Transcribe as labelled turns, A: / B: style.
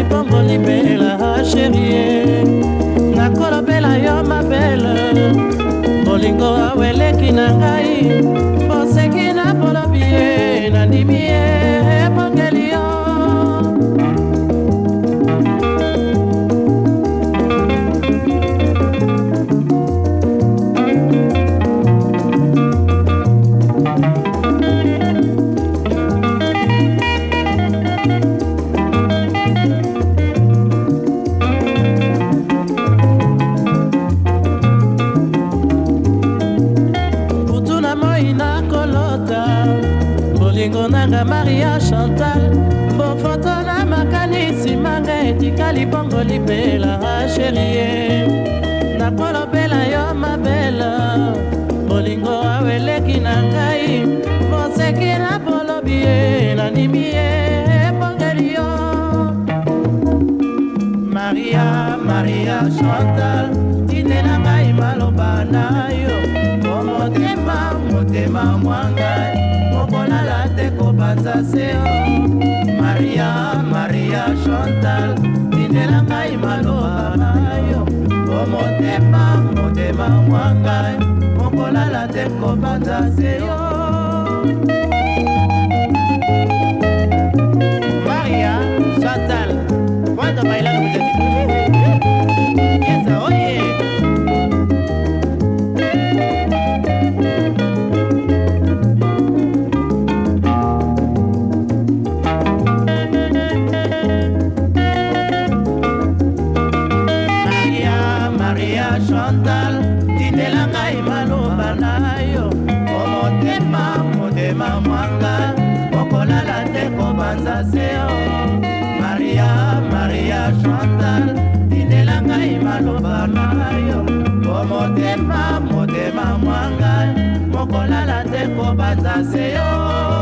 A: lipombo libela sherie ah, nakolobela yo mabele bolingo aweleki na ngai oseki na bolobi ye nandimi ye ebongeli bolingo nanga maria chantal bofotola makanisi manga etikali bongo libela sherie nakolobela yo mabela bolingo aweleki na ngai boseki na bolobi ye nanimi ye ebongeli yo maria maria chantal ngai mokolala te kopanza seo maria maria chantal tindela ngai maloba mayo o motema motema mwangai mokolala te kopanza seo te kobanza seo maria maria chantal tindela ngai maloba na yo po motema motema mwanga mokolala te kobanza seo